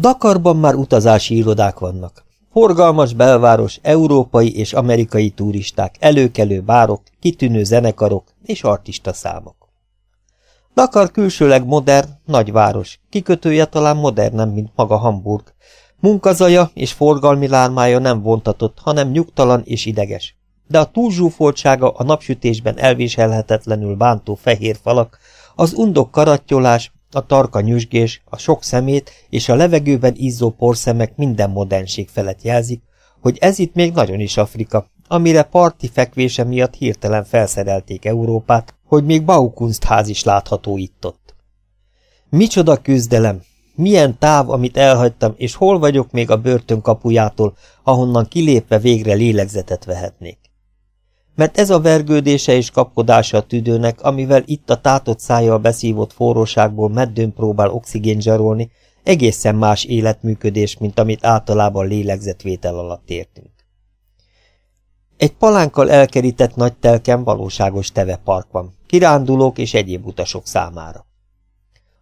Dakarban már utazási irodák vannak. Forgalmas belváros, európai és amerikai turisták, előkelő bárok, kitűnő zenekarok és artista számok. Dakar külsőleg modern, nagyváros, kikötője talán modernebb, mint maga Hamburg. Munkazaja és forgalmi lármája nem vontatott, hanem nyugtalan és ideges. De a túlzsúfoltsága a napsütésben elviselhetetlenül bántó fehér falak, az undok karattyolás, a tarka nyüzsgés, a sok szemét és a levegőben izzó porszemek minden modernség felett jelzik, hogy ez itt még nagyon is Afrika, amire parti fekvése miatt hirtelen felszerelték Európát, hogy még Baukunstház is látható itt-ott. Micsoda küzdelem, milyen táv, amit elhagytam, és hol vagyok még a börtön kapujától, ahonnan kilépve végre lélegzetet vehetnék. Mert ez a vergődése és kapkodása a tüdőnek, amivel itt a tátott szájjal beszívott forróságból meddőn próbál oxigén zsarolni, egészen más életműködés, mint amit általában lélegzetvétel alatt értünk. Egy palánkkal elkerített nagy telken valóságos tevepark van, kirándulók és egyéb utasok számára.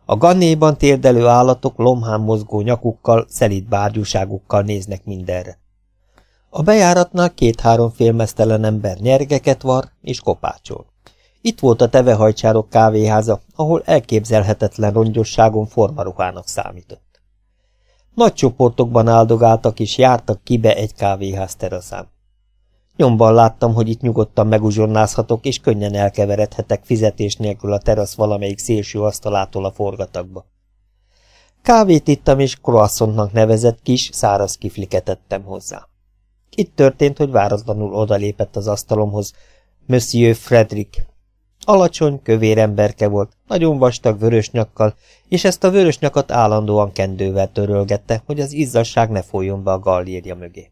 A gannéban térdelő állatok lomhán mozgó nyakukkal, szelít bárgyúságukkal néznek mindenre. A bejáratnál két-három félmeztelen ember nyergeket var és kopácsol. Itt volt a tevehajcsárok kávéháza, ahol elképzelhetetlen rongyosságon formaruhának számított. Nagy csoportokban áldogáltak és jártak kibe egy kávéház teraszán. Nyomban láttam, hogy itt nyugodtan meguzsonnázhatok, és könnyen elkeveredhetek fizetés nélkül a terasz valamelyik szélső asztalától a forgatagba. Kávét ittam, és croissantnak nevezett kis, száraz kifliket ettem hozzá. Itt történt, hogy váratlanul odalépett az asztalomhoz Monsieur Frederick. Alacsony, kövér emberke volt, nagyon vastag vörös nyakkal, és ezt a vörös nyakat állandóan kendővel törölgette, hogy az izzasság ne folyjon be a gallérja mögé.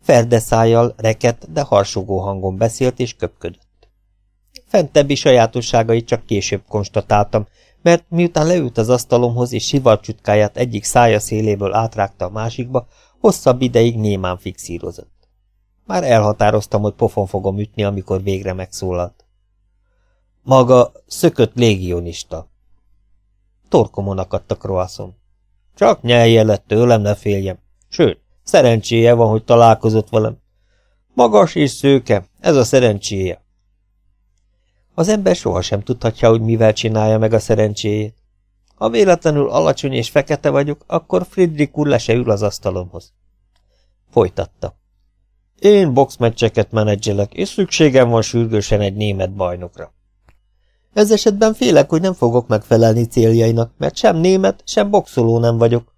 Ferdeszájjal, reket, de harsogó hangon beszélt és köpködött. Fentebbi sajátosságait csak később konstatáltam, mert miután leült az asztalomhoz és sivalcsutkáját egyik szája széléből átrágta a másikba, hosszabb ideig némán fixírozott. Már elhatároztam, hogy pofon fogom ütni, amikor végre megszólalt. Maga szökött légionista. Torkomon akadt a kroaszom. Csak nyelje lett tőlem, ne féljem. Sőt, Szerencséje van, hogy találkozott velem. Magas és szőke, ez a szerencséje. Az ember sohasem tudhatja, hogy mivel csinálja meg a szerencséjét. Ha véletlenül alacsony és fekete vagyok, akkor Friedrich úr le se ül az asztalomhoz. Folytatta. Én boxmeccseket menedzselek, és szükségem van sürgősen egy német bajnokra. Ez esetben félek, hogy nem fogok megfelelni céljainak, mert sem német, sem boxoló nem vagyok.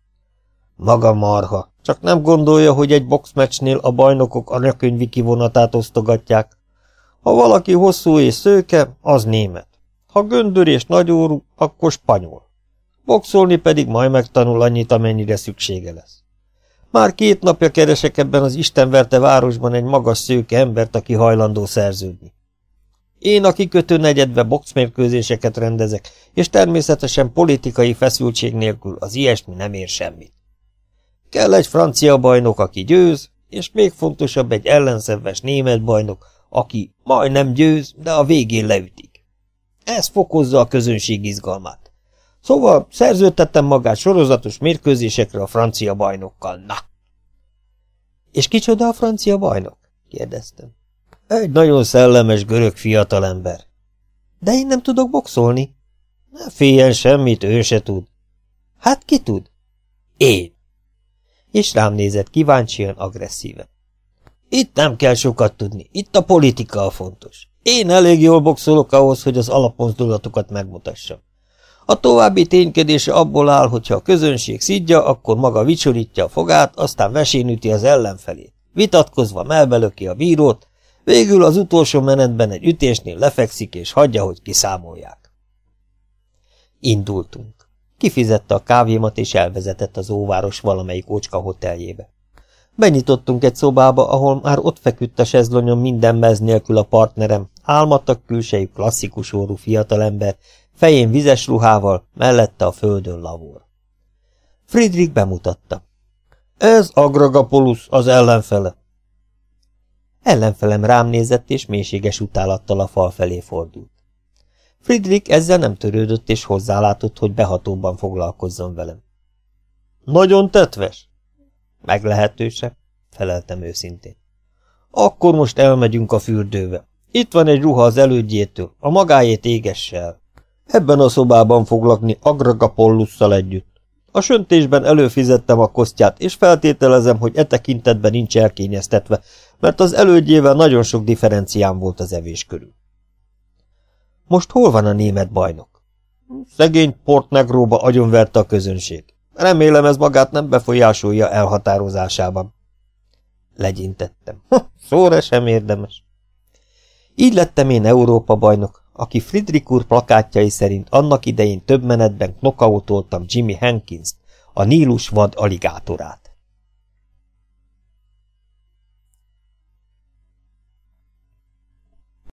Maga marha, csak nem gondolja, hogy egy boxmeccsnél a bajnokok anyakönyvi kivonatát osztogatják. Ha valaki hosszú és szőke, az német. Ha göndör és nagyórú, akkor spanyol. Boxolni pedig majd megtanul annyit, amennyire szüksége lesz. Már két napja keresek ebben az istenverte városban egy magas szőke embert, aki hajlandó szerződni. Én a kikötő negyedbe boxmérkőzéseket rendezek, és természetesen politikai feszültség nélkül az ilyesmi nem ér semmit. Kell egy francia bajnok, aki győz, és még fontosabb egy ellenszenves német bajnok, aki majdnem győz, de a végén leütik. Ez fokozza a közönség izgalmát. Szóval szerződtettem magát sorozatos mérkőzésekre a francia bajnokkal, na! És kicsoda a francia bajnok? kérdeztem. Egy nagyon szellemes görög fiatalember. De én nem tudok boxolni. Ne féljen semmit, ő se tud. Hát ki tud? Én és rám nézett kíváncsian, agresszíven. Itt nem kell sokat tudni, itt a politika a fontos. Én elég jól boxolok ahhoz, hogy az alapmozdulatokat megmutassam. A további ténykedése abból áll, hogyha a közönség szidja, akkor maga vicsorítja a fogát, aztán vesén üti az ellenfelét. Vitatkozva melbelöki a bírót, végül az utolsó menetben egy ütésnél lefekszik és hagyja, hogy kiszámolják. Indultunk. Kifizette a kávémat és elvezetett az óváros valamelyik ócska hoteljébe. Benyitottunk egy szobába, ahol már ott feküdt a sezlonyon minden mez nélkül a partnerem, álmattak külsejű klasszikus órú fiatalember, fején vizes ruhával, mellette a földön lavor. Friedrich bemutatta. Ez Agragapolus, az ellenfele. Ellenfelem rám nézett, és mélységes utálattal a fal felé fordult. Friedrich ezzel nem törődött, és hozzálátott, hogy behatóban foglalkozzon velem. Nagyon tetves? Meglehetősebb, feleltem őszintén. Akkor most elmegyünk a fürdőbe. Itt van egy ruha az elődjétől, a magáét égesse el. Ebben a szobában fog lakni Agragapollusszal együtt. A söntésben előfizettem a kosztját, és feltételezem, hogy e tekintetben nincs elkényeztetve, mert az elődjével nagyon sok differenciám volt az evés körül. Most hol van a német bajnok? Szegény Port Negróba agyonverte a közönség. Remélem ez magát nem befolyásolja elhatározásában. Legyintettem. Szóra sem érdemes. Így lettem én Európa bajnok, aki Friedrich úr plakátjai szerint annak idején több menetben knokautoltam Jimmy Hankins-t, a Nílus vad aligátorát.